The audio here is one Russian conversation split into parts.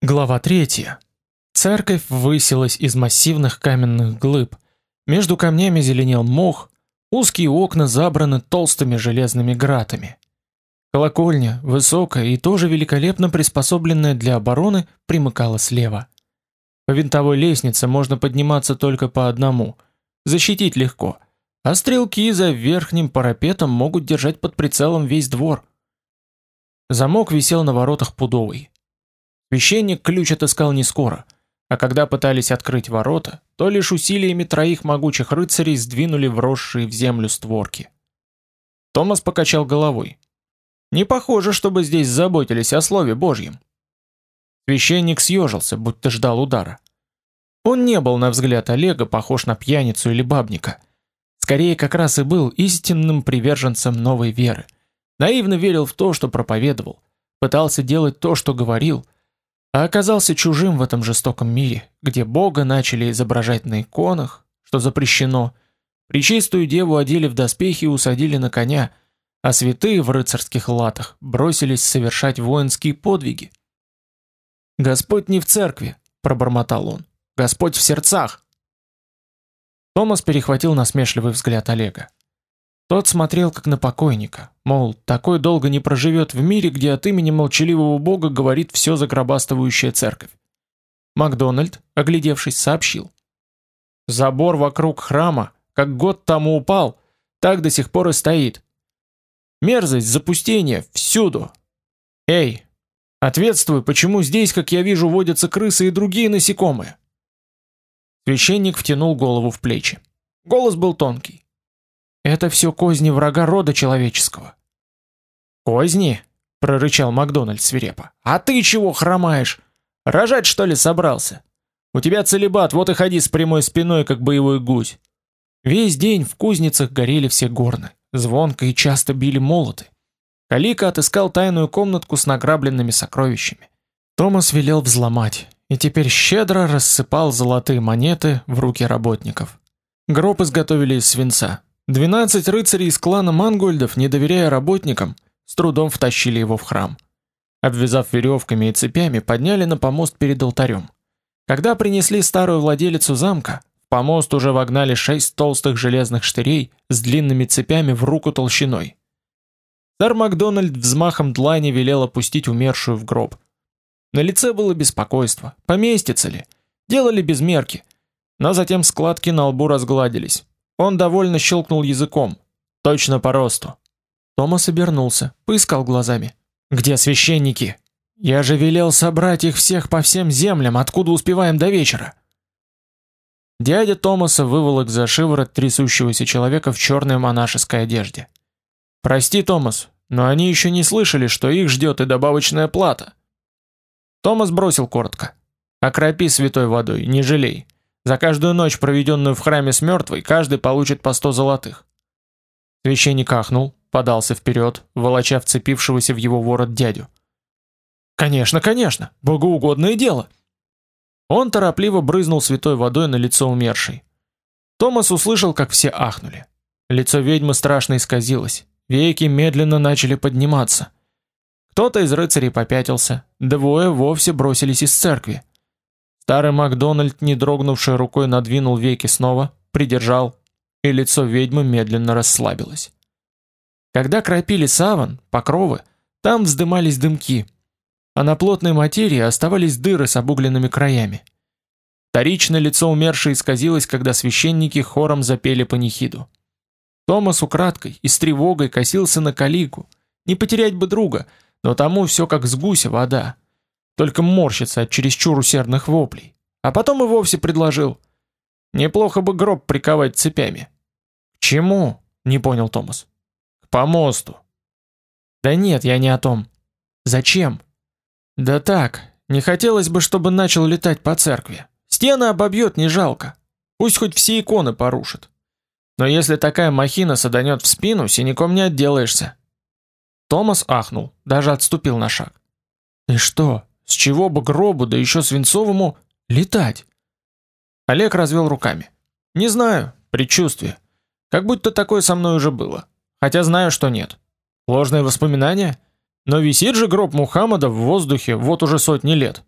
Глава 3. Церковь высилась из массивных каменных глыб. Между камнями зеленел мох, узкие окна забраны толстыми железными гратами. Колокольня, высокая и тоже великолепно приспособленная для обороны, примыкала слева. По винтовой лестнице можно подниматься только по одному. Защитить легко, а стрелки за верхним парапетом могут держать под прицелом весь двор. Замок висел на воротах пудовый. Священник ключ отыскал не скоро, а когда пытались открыть ворота, то лишь усилиями троих могучих рыцарей сдвинули вросшие в землю створки. Томас покачал головой. Не похоже, чтобы здесь заботились о слове Божьем. Священник съежился, будто ждал удара. Он не был на взгляд Олега похож на пьяницу или бабника. Скорее, как раз и был истинным приверженцем новой веры. Наивно верил в то, что проповедовал, пытался делать то, что говорил – а оказался чужим в этом жестоком мире, где Бога начали изображать на иконах, что запрещено. Пречистую деву одели в доспехи и усадили на коня, а святые в рыцарских латах бросились совершать воинские подвиги. «Господь не в церкви», — пробормотал он, — «Господь в сердцах». Томас перехватил насмешливый взгляд Олега. Тот смотрел как на покойника, мол, такой долго не проживет в мире, где от имени молчаливого бога говорит все загробастывающая церковь. Макдональд, оглядевшись, сообщил. Забор вокруг храма, как год тому упал, так до сих пор и стоит. Мерзость, запустение, всюду. Эй, ответствуй, почему здесь, как я вижу, водятся крысы и другие насекомые? Священник втянул голову в плечи. Голос был тонкий. Это все козни врага рода человеческого. Козни? прорычал Макдональд свирепо. А ты чего хромаешь? Рожать что ли собрался? У тебя целебат, вот и ходи с прямой спиной, как боевой гусь. Весь день в кузницах горели все горны, звонко и часто били молоты. Калика отыскал тайную комнатку с награбленными сокровищами. Томас велел взломать, и теперь щедро рассыпал золотые монеты в руки работников. Гроб изготовили из свинца, Двенадцать рыцарей из клана Мангольдов, не доверяя работникам, с трудом втащили его в храм. Обвязав веревками и цепями, подняли на помост перед алтарем. Когда принесли старую владелицу замка, в помост уже вогнали шесть толстых железных штырей с длинными цепями в руку толщиной. Сэр Макдональд взмахом длани велел опустить умершую в гроб. На лице было беспокойство. Поместится ли? Делали без мерки. Но затем складки на лбу разгладились. Он довольно щелкнул языком. Точно по росту. Томас обернулся, поискал глазами. Где священники? Я же велел собрать их всех по всем землям, откуда успеваем до вечера. Дядя Томаса выволок за шиворот трясущегося человека в черной монашеской одежде. Прости, Томас, но они еще не слышали, что их ждет и добавочная плата. Томас бросил коротко: "Окропи святой водой, не жалей. За каждую ночь, проведенную в храме с мертвой, каждый получит по сто золотых. Священник ахнул, подался вперед, волоча вцепившегося в его ворот дядю. Конечно, конечно, богоугодное дело. Он торопливо брызнул святой водой на лицо умершей. Томас услышал, как все ахнули. Лицо ведьмы страшно исказилось, веки медленно начали подниматься. Кто-то из рыцарей попятился, двое вовсе бросились из церкви. Старый Макдональд, не дрогнувшей рукой, надвинул веки снова, придержал, и лицо ведьмы медленно расслабилось. Когда кропили саван, покровы, там вздымались дымки, а на плотной материи оставались дыры с обугленными краями. Вторично лицо умершей исказилось, когда священники хором запели панихиду. Томас украдкой и с тревогой косился на калику, не потерять бы друга, но тому все как с гуся вода только морщится от чересчур усердных воплей. А потом и вовсе предложил. Неплохо бы гроб приковать цепями. К чему? Не понял Томас. К помосту. Да нет, я не о том. Зачем? Да так, не хотелось бы, чтобы начал летать по церкви. Стены обобьет не жалко. Пусть хоть все иконы порушит. Но если такая махина саданет в спину, синяком не отделаешься. Томас ахнул, даже отступил на шаг. «Ты что, с чего бы гробу, да еще свинцовому, летать? Олег развел руками. Не знаю, предчувствие. Как будто такое со мной уже было. Хотя знаю, что нет. Ложные воспоминания? Но висит же гроб Мухаммада в воздухе вот уже сотни лет.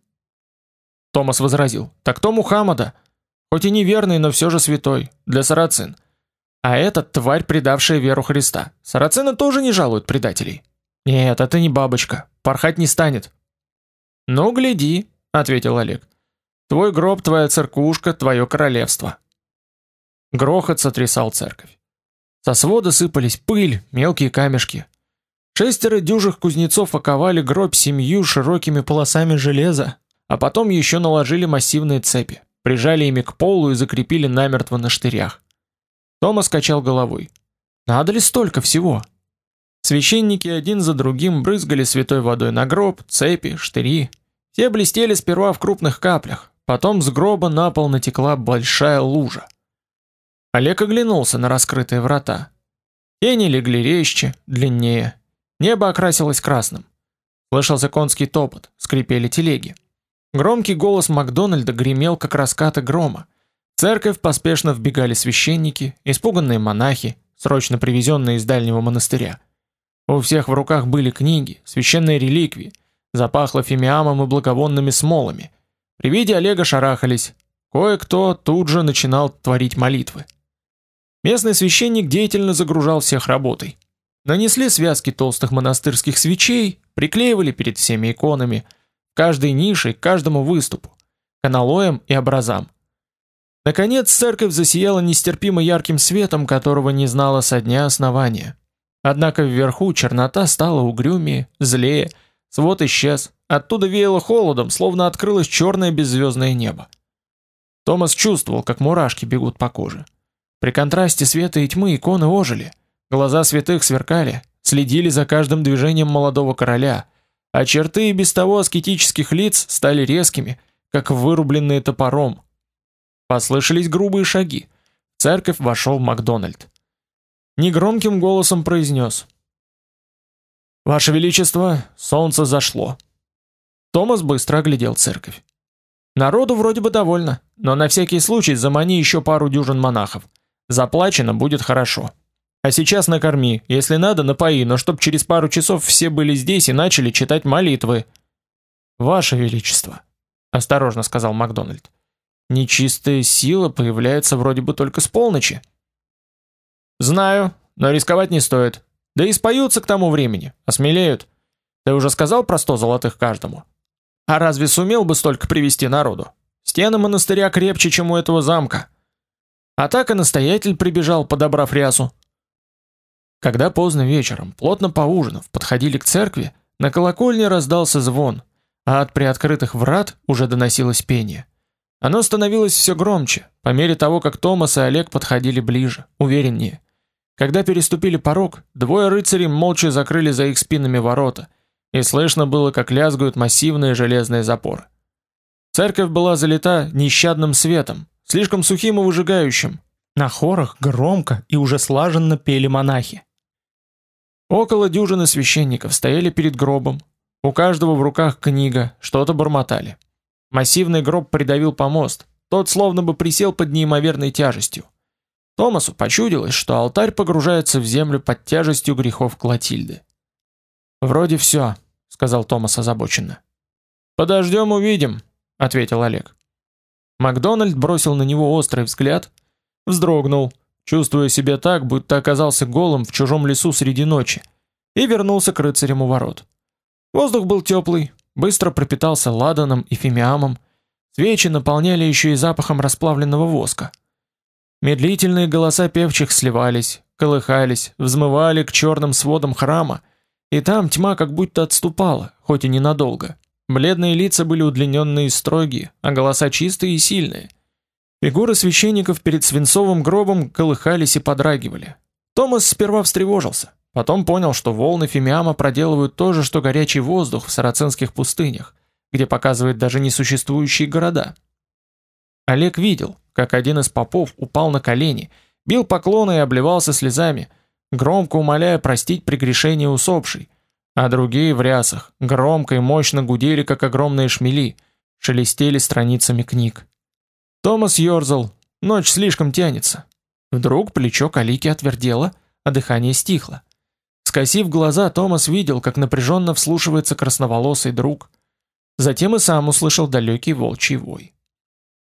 Томас возразил. Так то Мухаммада, хоть и неверный, но все же святой для сарацин. А этот тварь, предавшая веру Христа. Сарацины тоже не жалуют предателей. Нет, это не бабочка. Порхать не станет. Ну, гляди, ответил Олег. Твой гроб, твоя церквушка, твое королевство. Грохот сотрясал церковь. Со свода сыпались пыль, мелкие камешки. Шестеро дюжих кузнецов оковали гроб семью широкими полосами железа, а потом еще наложили массивные цепи, прижали ими к полу и закрепили намертво на штырях. Томас качал головой. Надо ли столько всего? Священники один за другим брызгали святой водой на гроб, цепи, штыри. Те блестели сперва в крупных каплях, потом с гроба на пол натекла большая лужа. Олег оглянулся на раскрытые врата. Тени легли резче, длиннее. Небо окрасилось красным. Слышался конский топот, скрипели телеги. Громкий голос Макдональда гремел, как раскаты грома. В церковь поспешно вбегали священники, испуганные монахи, срочно привезенные из дальнего монастыря. У всех в руках были книги, священные реликвии, запахло фимиамом и благовонными смолами. При виде Олега шарахались. Кое-кто тут же начинал творить молитвы. Местный священник деятельно загружал всех работой. Нанесли связки толстых монастырских свечей, приклеивали перед всеми иконами, каждой нишей, каждому выступу, каналоям и образам. Наконец церковь засияла нестерпимо ярким светом, которого не знала со дня основания. Однако вверху чернота стала угрюмее, злее, свод исчез, оттуда веяло холодом, словно открылось черное беззвездное небо. Томас чувствовал, как мурашки бегут по коже. При контрасте света и тьмы иконы ожили, глаза святых сверкали, следили за каждым движением молодого короля, а черты и без того аскетических лиц стали резкими, как вырубленные топором. Послышались грубые шаги. В церковь вошел Макдональд негромким голосом произнес: Ваше величество, солнце зашло. Томас быстро оглядел церковь. Народу вроде бы довольно, но на всякий случай замани еще пару дюжин монахов. Заплачено будет хорошо. А сейчас накорми, если надо, напои, но чтоб через пару часов все были здесь и начали читать молитвы. Ваше величество, осторожно сказал Макдональд. Нечистая сила появляется вроде бы только с полночи. Знаю, но рисковать не стоит. Да и споются к тому времени, осмелеют. Ты уже сказал про сто золотых каждому? А разве сумел бы столько привести народу? Стены монастыря крепче, чем у этого замка. А так и настоятель прибежал, подобрав рясу. Когда поздно вечером, плотно поужинав, подходили к церкви, на колокольне раздался звон, а от приоткрытых врат уже доносилось пение. Оно становилось все громче, по мере того, как Томас и Олег подходили ближе, увереннее. Когда переступили порог, двое рыцарей молча закрыли за их спинами ворота, и слышно было, как лязгают массивные железные запоры. Церковь была залита нещадным светом, слишком сухим и выжигающим. На хорах громко и уже слаженно пели монахи. Около дюжины священников стояли перед гробом. У каждого в руках книга, что-то бормотали. Массивный гроб придавил помост. Тот словно бы присел под неимоверной тяжестью. Томасу почудилось, что алтарь погружается в землю под тяжестью грехов Клотильды. «Вроде все», — сказал Томас озабоченно. «Подождем, увидим», — ответил Олег. Макдональд бросил на него острый взгляд, вздрогнул, чувствуя себя так, будто оказался голым в чужом лесу среди ночи, и вернулся к рыцарям у ворот. Воздух был теплый, быстро пропитался ладаном и фимиамом, свечи наполняли еще и запахом расплавленного воска. Медлительные голоса певчих сливались, колыхались, взмывали к черным сводам храма, и там тьма как будто отступала, хоть и ненадолго. Бледные лица были удлиненные и строгие, а голоса чистые и сильные. Фигуры священников перед свинцовым гробом колыхались и подрагивали. Томас сперва встревожился, потом понял, что волны фимиама проделывают то же, что горячий воздух в сарацинских пустынях, где показывают даже несуществующие города. Олег видел, как один из попов упал на колени, бил поклоны и обливался слезами, громко умоляя простить прегрешение усопшей, а другие в рясах громко и мощно гудели, как огромные шмели, шелестели страницами книг. Томас ёрзал, ночь слишком тянется. Вдруг плечо Калики отвердело, а дыхание стихло. Скосив глаза, Томас видел, как напряженно вслушивается красноволосый друг. Затем и сам услышал далекий волчий вой.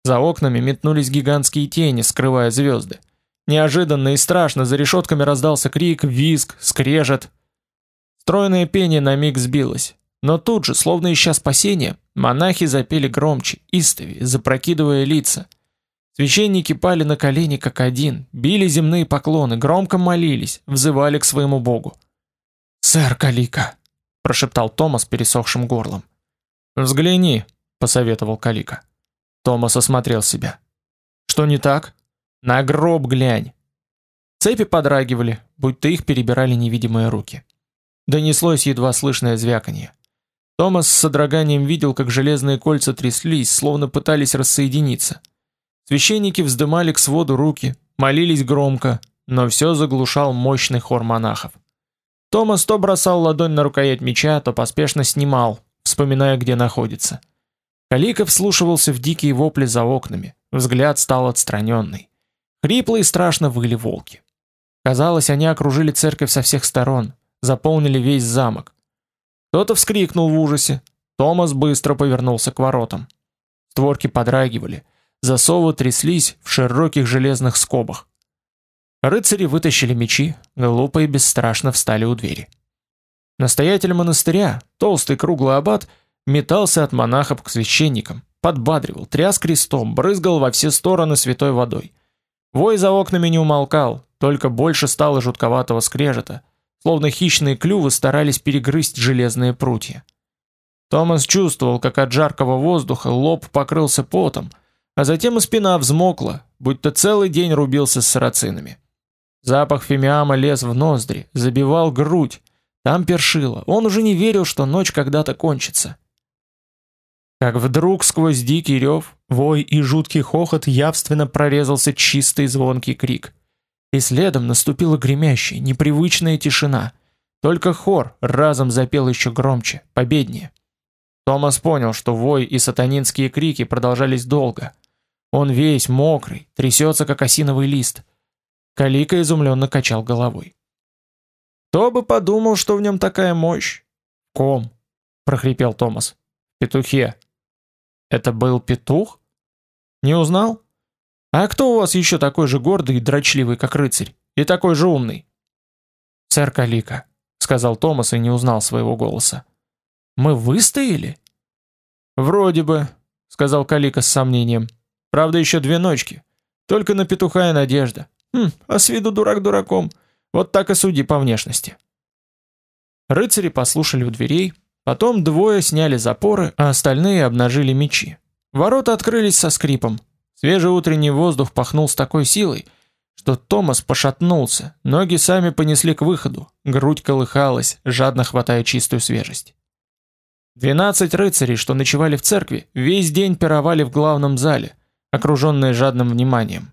За окнами метнулись гигантские тени, скрывая звезды. Неожиданно и страшно за решетками раздался крик, визг, скрежет. Стройное пение на миг сбилось. Но тут же, словно ища спасения, монахи запели громче, истовее, запрокидывая лица. Священники пали на колени как один, били земные поклоны, громко молились, взывали к своему богу. «Сэр Калика!» – прошептал Томас пересохшим горлом. «Взгляни», – посоветовал Калика. Томас осмотрел себя. «Что не так?» «На гроб глянь!» Цепи подрагивали, будто их перебирали невидимые руки. Донеслось едва слышное звяканье. Томас с содроганием видел, как железные кольца тряслись, словно пытались рассоединиться. Священники вздымали к своду руки, молились громко, но все заглушал мощный хор монахов. Томас то бросал ладонь на рукоять меча, то поспешно снимал, вспоминая, где находится. Калика вслушивался в дикие вопли за окнами, взгляд стал отстраненный. Хрипло и страшно выли волки. Казалось, они окружили церковь со всех сторон, заполнили весь замок. Кто-то вскрикнул в ужасе. Томас быстро повернулся к воротам. Створки подрагивали, засовы тряслись в широких железных скобах. Рыцари вытащили мечи, глупо и бесстрашно встали у двери. Настоятель монастыря, толстый круглый аббат, метался от монахов к священникам, подбадривал, тряс крестом, брызгал во все стороны святой водой. Вой за окнами не умолкал, только больше стало жутковатого скрежета — словно хищные клювы старались перегрызть железные прутья. Томас чувствовал, как от жаркого воздуха лоб покрылся потом, а затем и спина взмокла, будто целый день рубился с сарацинами. Запах фимиама лез в ноздри, забивал грудь, там першило, он уже не верил, что ночь когда-то кончится. Как вдруг сквозь дикий рев, вой и жуткий хохот явственно прорезался чистый звонкий крик — и следом наступила гремящая, непривычная тишина. Только хор разом запел еще громче, победнее. Томас понял, что вой и сатанинские крики продолжались долго. Он весь мокрый, трясется, как осиновый лист. Калика изумленно качал головой. «Кто бы подумал, что в нем такая мощь?» «Ком», — прохрипел Томас. «Петухе». «Это был петух?» «Не узнал?» А кто у вас еще такой же гордый и дрочливый, как рыцарь, и такой же умный? Сэр Калика, сказал Томас и не узнал своего голоса. Мы выстояли? Вроде бы, сказал Калика с сомнением. Правда, еще две ночки. Только на петуха и надежда. Хм, а с виду дурак дураком. Вот так и суди по внешности. Рыцари послушали у дверей, потом двое сняли запоры, а остальные обнажили мечи. Ворота открылись со скрипом. Свежий утренний воздух пахнул с такой силой, что Томас пошатнулся, ноги сами понесли к выходу, грудь колыхалась, жадно хватая чистую свежесть. Двенадцать рыцарей, что ночевали в церкви, весь день пировали в главном зале, окруженные жадным вниманием.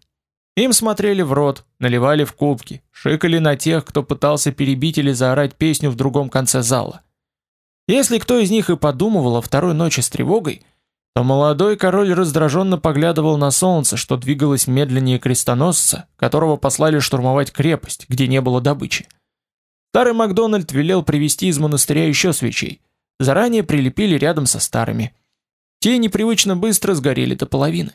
Им смотрели в рот, наливали в кубки, шикали на тех, кто пытался перебить или заорать песню в другом конце зала. Если кто из них и подумывал о второй ночи с тревогой, то молодой король раздраженно поглядывал на солнце, что двигалось медленнее крестоносца, которого послали штурмовать крепость, где не было добычи. Старый Макдональд велел привезти из монастыря еще свечей. Заранее прилепили рядом со старыми. Те непривычно быстро сгорели до половины.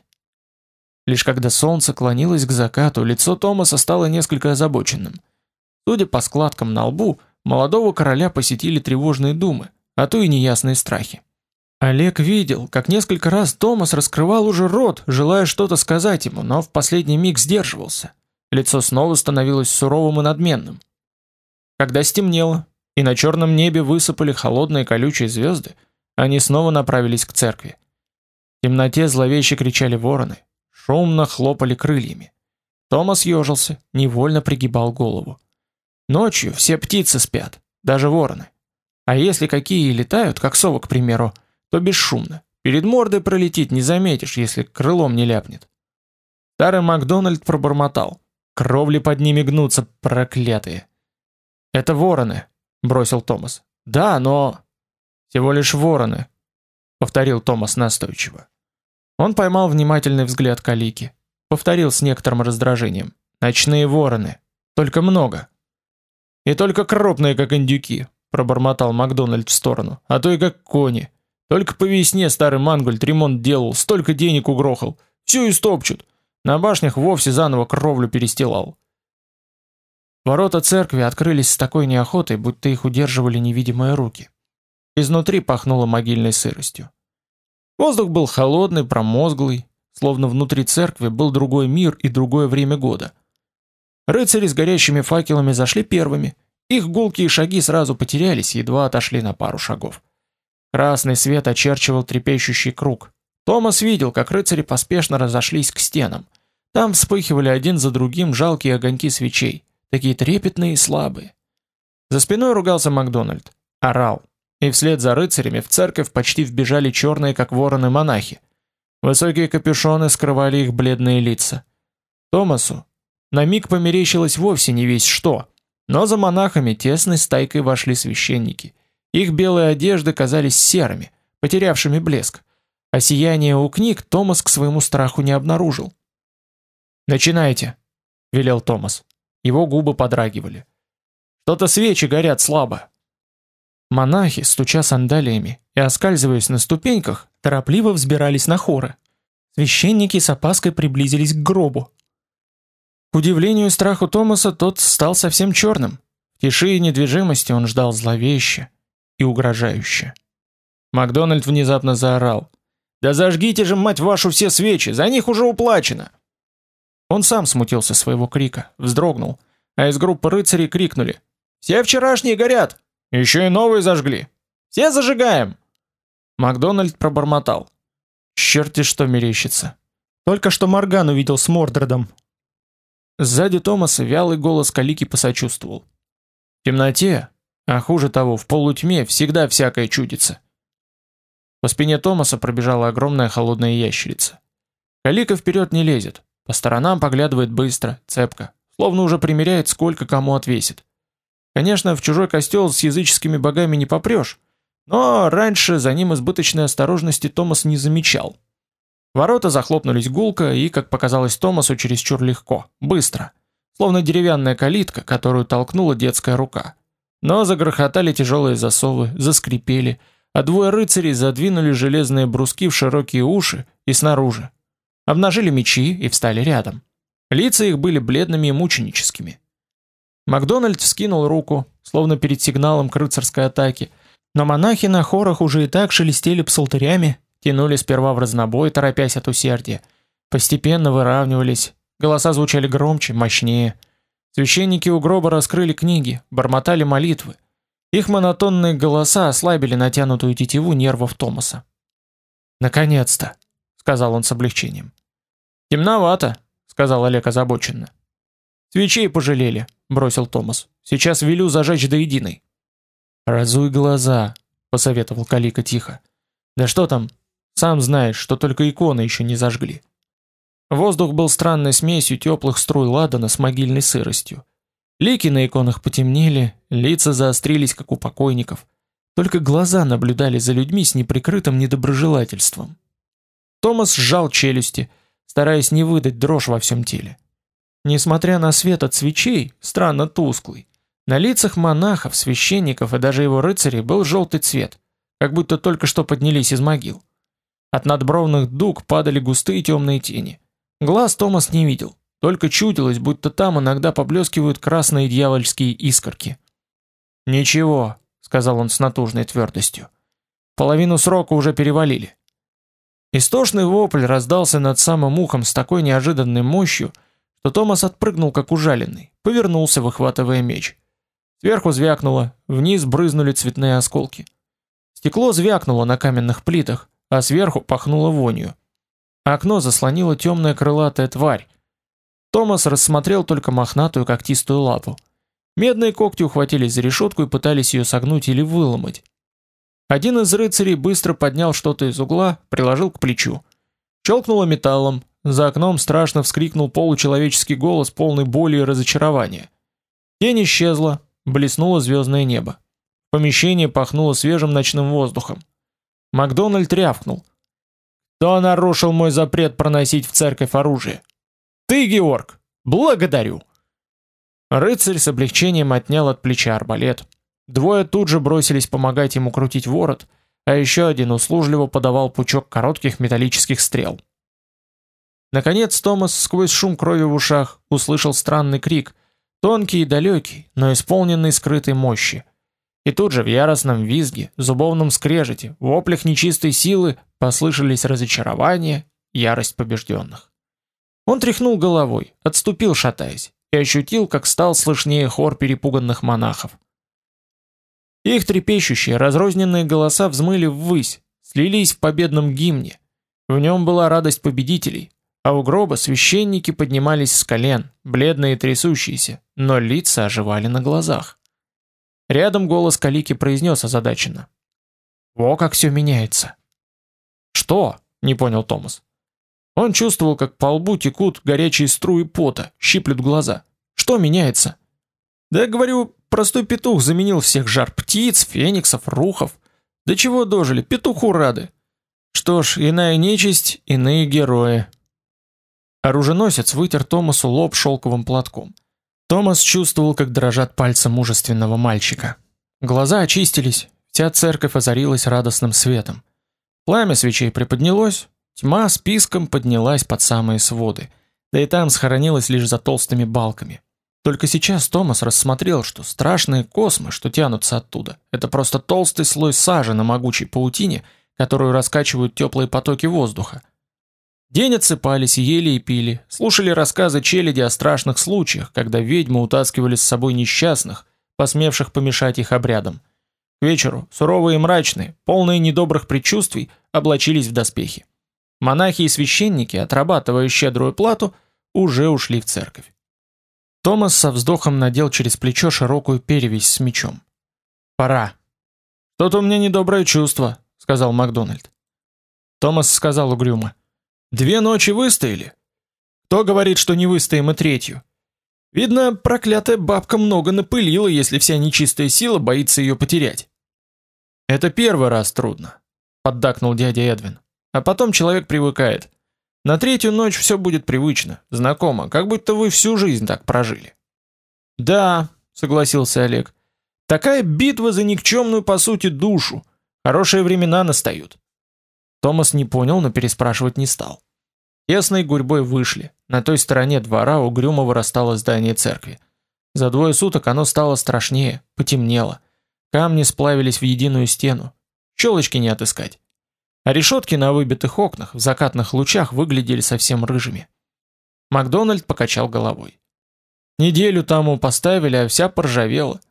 Лишь когда солнце клонилось к закату, лицо Томаса стало несколько озабоченным. Судя по складкам на лбу, молодого короля посетили тревожные думы, а то и неясные страхи. Олег видел, как несколько раз Томас раскрывал уже рот, желая что-то сказать ему, но в последний миг сдерживался. Лицо снова становилось суровым и надменным. Когда стемнело, и на черном небе высыпали холодные колючие звезды, они снова направились к церкви. В темноте зловеще кричали вороны, шумно хлопали крыльями. Томас ежился, невольно пригибал голову. Ночью все птицы спят, даже вороны. А если какие летают, как совы, к примеру, то бесшумно. Перед мордой пролетит, не заметишь, если крылом не ляпнет. Старый Макдональд пробормотал. Кровли под ними гнутся, проклятые. Это вороны, бросил Томас. Да, но всего лишь вороны, повторил Томас настойчиво. Он поймал внимательный взгляд Калики, повторил с некоторым раздражением: "Ночные вороны, только много. И только крупные, как индюки", пробормотал Макдональд в сторону. "А то и как кони. Только по весне старый Мангольд ремонт делал, столько денег угрохал. Всю истопчут. На башнях вовсе заново кровлю перестилал. Ворота церкви открылись с такой неохотой, будто их удерживали невидимые руки. Изнутри пахнуло могильной сыростью. Воздух был холодный, промозглый, словно внутри церкви был другой мир и другое время года. Рыцари с горящими факелами зашли первыми. Их гулкие шаги сразу потерялись, едва отошли на пару шагов. Красный свет очерчивал трепещущий круг. Томас видел, как рыцари поспешно разошлись к стенам. Там вспыхивали один за другим жалкие огоньки свечей, такие трепетные и слабые. За спиной ругался Макдональд, орал, и вслед за рыцарями в церковь почти вбежали черные, как вороны, монахи. Высокие капюшоны скрывали их бледные лица. Томасу на миг померещилось вовсе не весь что, но за монахами тесной стайкой вошли священники. Их белые одежды казались серыми, потерявшими блеск, а сияние у книг Томас к своему страху не обнаружил. «Начинайте», — велел Томас. Его губы подрагивали. «Что-то свечи горят слабо». Монахи, стуча сандалиями и оскальзываясь на ступеньках, торопливо взбирались на хоры. Священники с опаской приблизились к гробу. К удивлению и страху Томаса тот стал совсем черным. В тиши и недвижимости он ждал зловеще и угрожающе. Макдональд внезапно заорал. «Да зажгите же, мать вашу, все свечи! За них уже уплачено!» Он сам смутился своего крика, вздрогнул, а из группы рыцарей крикнули. «Все вчерашние горят! Еще и новые зажгли! Все зажигаем!» Макдональд пробормотал. «Черти что мерещится! Только что Морган увидел с Мордредом!» Сзади Томаса вялый голос Калики посочувствовал. «В темноте, а хуже того, в полутьме всегда всякое чудится!» По спине Томаса пробежала огромная холодная ящерица. Калика вперед не лезет, по сторонам поглядывает быстро, цепко, словно уже примеряет, сколько кому отвесит. Конечно, в чужой костел с языческими богами не попрешь, но раньше за ним избыточной осторожности Томас не замечал. Ворота захлопнулись гулко и, как показалось Томасу, чересчур легко, быстро, словно деревянная калитка, которую толкнула детская рука. Но загрохотали тяжелые засовы, заскрипели, а двое рыцарей задвинули железные бруски в широкие уши и снаружи обнажили мечи и встали рядом. Лица их были бледными и мученическими. Макдональд вскинул руку, словно перед сигналом к рыцарской атаке, но монахи на хорах уже и так шелестели псалтырями, тянули сперва в разнобой, торопясь от усердия, постепенно выравнивались, голоса звучали громче, мощнее. Священники у гроба раскрыли книги, бормотали молитвы. Их монотонные голоса ослабили натянутую тетиву нервов Томаса. Наконец-то, сказал он с облегчением. Темновато, сказал Олег озабоченно. Свечей пожалели, бросил Томас. Сейчас велю зажечь до единой. Разуй глаза, посоветовал Калика тихо. Да что там? Сам знаешь, что только иконы еще не зажгли. Воздух был странной смесью теплых струй ладана с могильной сыростью. Лики на иконах потемнели, лица заострились, как у покойников. Только глаза наблюдали за людьми с неприкрытым недоброжелательством. Томас сжал челюсти, стараясь не выдать дрожь во всем теле. Несмотря на свет от свечей, странно тусклый, на лицах монахов, священников и даже его рыцарей был желтый цвет, как будто только что поднялись из могил. От надбровных дуг падали густые темные тени. Глаз Томас не видел, только чудилось, будто там иногда поблескивают красные дьявольские искорки. «Ничего», — сказал он с натужной твердостью. «Половину срока уже перевалили. Истошный вопль раздался над самым ухом с такой неожиданной мощью, что Томас отпрыгнул как ужаленный, повернулся, выхватывая меч. Сверху звякнуло, вниз брызнули цветные осколки. Стекло звякнуло на каменных плитах, а сверху пахнуло вонью. Окно заслонило темная крылатая тварь. Томас рассмотрел только мохнатую когтистую лапу. Медные когти ухватились за решетку и пытались ее согнуть или выломать. Один из рыцарей быстро поднял что-то из угла, приложил к плечу. Щелкнуло металлом. За окном страшно вскрикнул получеловеческий голос, полный боли и разочарования. Тень исчезла, блеснуло звездное небо. Помещение пахнуло свежим ночным воздухом. Макдональд рявкнул: "Кто нарушил мой запрет проносить в церковь оружие?" "Ты, Георг. Благодарю." Рыцарь с облегчением отнял от плеча арбалет, Двое тут же бросились помогать ему крутить ворот, а еще один услужливо подавал пучок коротких металлических стрел. Наконец Томас сквозь шум крови в ушах услышал странный крик, тонкий и далекий, но исполненный скрытой мощи. И тут же в яростном визге, зубовном скрежете, воплях нечистой силы послышались разочарование, ярость побежденных. Он тряхнул головой, отступил, шатаясь, и ощутил, как стал слышнее хор перепуганных монахов. Их трепещущие, разрозненные голоса взмыли ввысь, слились в победном гимне. В нем была радость победителей, а у гроба священники поднимались с колен, бледные и трясущиеся, но лица оживали на глазах. Рядом голос Калики произнес озадаченно. «Во как все меняется!» «Что?» — не понял Томас. Он чувствовал, как по лбу текут горячие струи пота, щиплют глаза. «Что меняется?» «Да говорю, простой петух заменил всех жар птиц, фениксов, рухов. До чего дожили, петуху рады!» Что ж, иная нечисть, иные герои. Оруженосец вытер Томасу лоб шелковым платком. Томас чувствовал, как дрожат пальцы мужественного мальчика. Глаза очистились, вся церковь озарилась радостным светом. Пламя свечей приподнялось, тьма с писком поднялась под самые своды, да и там схоронилась лишь за толстыми балками. Только сейчас Томас рассмотрел, что страшные космы, что тянутся оттуда, это просто толстый слой сажи на могучей паутине, которую раскачивают теплые потоки воздуха. День отсыпались, ели и пили, слушали рассказы челяди о страшных случаях, когда ведьмы утаскивали с собой несчастных, посмевших помешать их обрядам. К вечеру, суровые и мрачные, полные недобрых предчувствий, облачились в доспехи. Монахи и священники, отрабатывая щедрую плату, уже ушли в церковь. Томас со вздохом надел через плечо широкую перевязь с мечом. «Пора». «Что-то у меня недоброе чувство», — сказал Макдональд. Томас сказал угрюмо. Две ночи выстояли. Кто говорит, что не выстоим и третью? Видно, проклятая бабка много напылила, если вся нечистая сила боится ее потерять. Это первый раз трудно, поддакнул дядя Эдвин. А потом человек привыкает. На третью ночь все будет привычно, знакомо, как будто вы всю жизнь так прожили. Да, согласился Олег. Такая битва за никчемную по сути душу. Хорошие времена настают. Томас не понял, но переспрашивать не стал. Ясной гурьбой вышли. На той стороне двора угрюмо вырастало здание церкви. За двое суток оно стало страшнее, потемнело. Камни сплавились в единую стену. Щелочки не отыскать. А решетки на выбитых окнах в закатных лучах выглядели совсем рыжими. Макдональд покачал головой. Неделю тому поставили, а вся поржавела.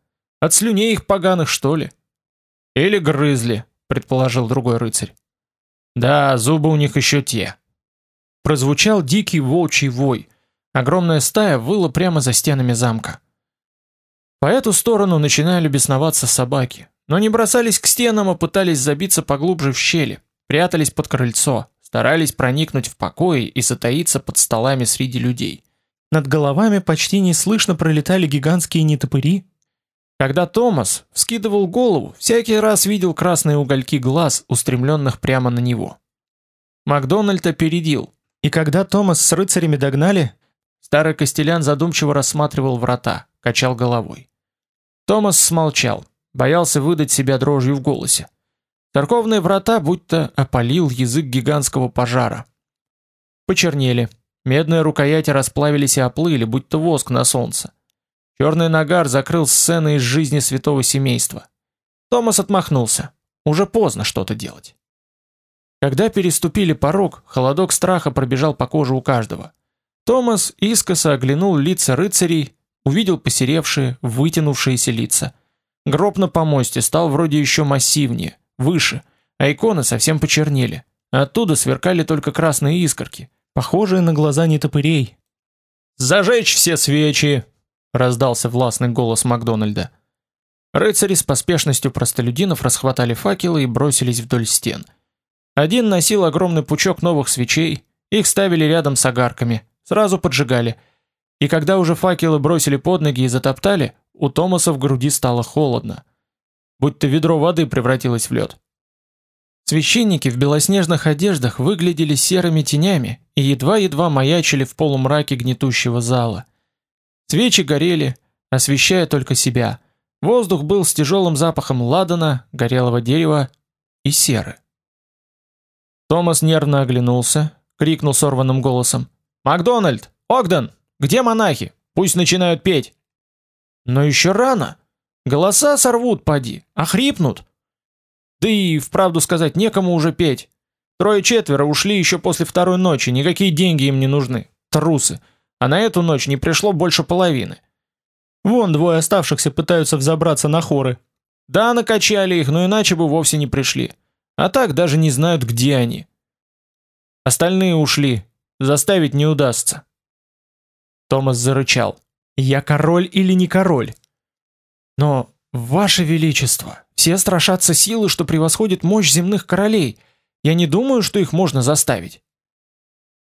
От слюней их поганых, что ли? Или грызли, предположил другой рыцарь. Да, зубы у них еще те. Прозвучал дикий волчий вой. Огромная стая выла прямо за стенами замка. По эту сторону начинали бесноваться собаки, но не бросались к стенам, а пытались забиться поглубже в щели, прятались под крыльцо, старались проникнуть в покои и затаиться под столами среди людей. Над головами почти неслышно пролетали гигантские нетопыри, когда Томас вскидывал голову, всякий раз видел красные угольки глаз, устремленных прямо на него. Макдональд опередил, и когда Томас с рыцарями догнали, старый костелян задумчиво рассматривал врата, качал головой. Томас смолчал, боялся выдать себя дрожью в голосе. Церковные врата будто опалил язык гигантского пожара. Почернели, медные рукояти расплавились и оплыли, будто воск на солнце. Черный нагар закрыл сцены из жизни святого семейства. Томас отмахнулся. Уже поздно что-то делать. Когда переступили порог, холодок страха пробежал по коже у каждого. Томас искоса оглянул лица рыцарей, увидел посеревшие, вытянувшиеся лица. Гроб на помосте стал вроде еще массивнее, выше, а иконы совсем почернели. Оттуда сверкали только красные искорки, похожие на глаза нетопырей. «Зажечь все свечи!» Раздался властный голос Макдональда. Рыцари с поспешностью простолюдинов расхватали факелы и бросились вдоль стен. Один носил огромный пучок новых свечей, их ставили рядом с огарками, сразу поджигали. И когда уже факелы бросили под ноги и затоптали, у Томаса в груди стало холодно, будто ведро воды превратилось в лед. Священники в белоснежных одеждах выглядели серыми тенями и едва-едва маячили в полумраке гнетущего зала. Свечи горели, освещая только себя. Воздух был с тяжелым запахом ладана, горелого дерева и серы. Томас нервно оглянулся, крикнул сорванным голосом: "Макдональд, Огден, где монахи? Пусть начинают петь". Но еще рано. Голоса сорвут, поди, охрипнут. Да и вправду сказать, некому уже петь. Трое-четверо ушли еще после второй ночи, никакие деньги им не нужны. Трусы. А на эту ночь не пришло больше половины. Вон двое оставшихся пытаются взобраться на хоры. Да, накачали их, но иначе бы вовсе не пришли. А так даже не знают, где они. Остальные ушли. Заставить не удастся. Томас зарычал. Я король или не король? Но, ваше величество, все страшатся силы, что превосходит мощь земных королей. Я не думаю, что их можно заставить.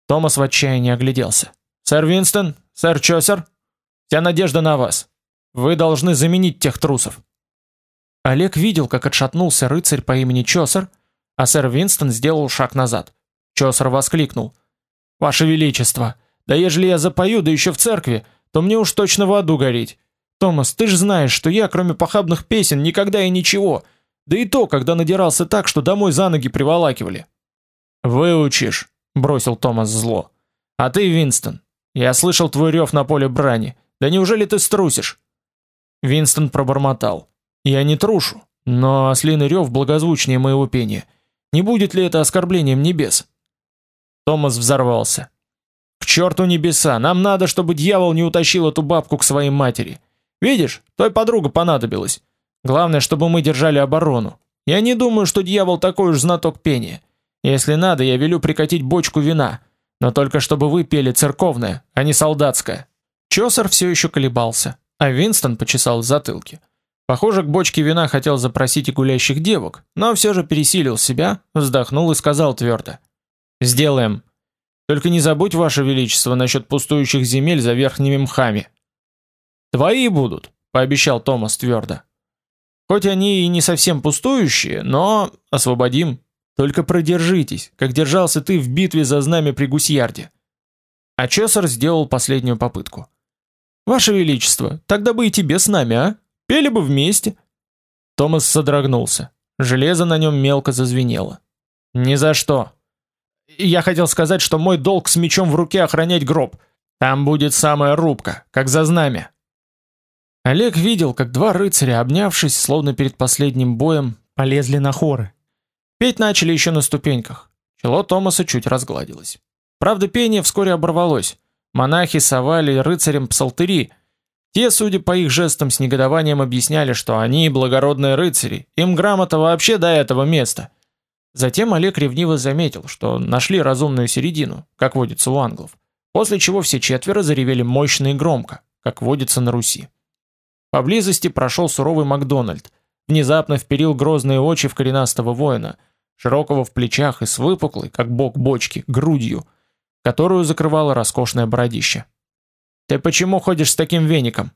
Томас в отчаянии огляделся. Сэр Винстон, сэр Чосер, вся надежда на вас. Вы должны заменить тех трусов. Олег видел, как отшатнулся рыцарь по имени Чосер, а сэр Винстон сделал шаг назад. Чосер воскликнул: "Ваше величество, да ежели я запою, да еще в церкви, то мне уж точно в аду гореть. Томас, ты ж знаешь, что я, кроме похабных песен, никогда и ничего. Да и то, когда надирался так, что домой за ноги приволакивали. Выучишь, бросил Томас зло. А ты, Винстон, я слышал твой рев на поле брани. Да неужели ты струсишь? Винстон пробормотал: "Я не трушу, но ослиный рев благозвучнее моего пения. Не будет ли это оскорблением небес?" Томас взорвался. К черту небеса, нам надо, чтобы дьявол не утащил эту бабку к своей матери. Видишь, той подруга понадобилась. Главное, чтобы мы держали оборону. Я не думаю, что дьявол такой уж знаток пения. Если надо, я велю прикатить бочку вина, но только чтобы вы пели церковное, а не солдатское. Чосер все еще колебался, а Винстон почесал в затылке. Похоже, к бочке вина хотел запросить и гулящих девок, но все же пересилил себя, вздохнул и сказал твердо: "Сделаем. Только не забудь, ваше величество, насчет пустующих земель за верхними мхами". "Твои будут", пообещал Томас твердо. Хоть они и не совсем пустующие, но освободим. Только продержитесь, как держался ты в битве за знамя при Гусьярде. А Чесар сделал последнюю попытку. Ваше величество, тогда бы и тебе с нами, а? Пели бы вместе. Томас содрогнулся. Железо на нем мелко зазвенело. Ни за что. Я хотел сказать, что мой долг с мечом в руке охранять гроб. Там будет самая рубка, как за знамя. Олег видел, как два рыцаря, обнявшись, словно перед последним боем, полезли на хоры. Петь начали еще на ступеньках. Чело Томаса чуть разгладилось. Правда, пение вскоре оборвалось. Монахи совали рыцарям псалтыри. Те, судя по их жестам, с негодованием объясняли, что они благородные рыцари, им грамота вообще до этого места. Затем Олег ревниво заметил, что нашли разумную середину, как водится у англов, после чего все четверо заревели мощно и громко, как водится на Руси. Поблизости прошел суровый Макдональд, внезапно вперил грозные очи в коренастого воина, широкого в плечах и с выпуклой, как бок бочки, грудью, которую закрывало роскошное бородище. Ты почему ходишь с таким веником?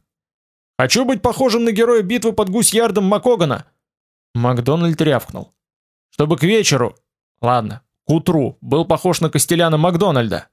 Хочу быть похожим на героя битвы под Гусь-Ярдом Макогана. Макдональд рявкнул. Чтобы к вечеру, ладно, к утру был похож на Костеляна Макдональда.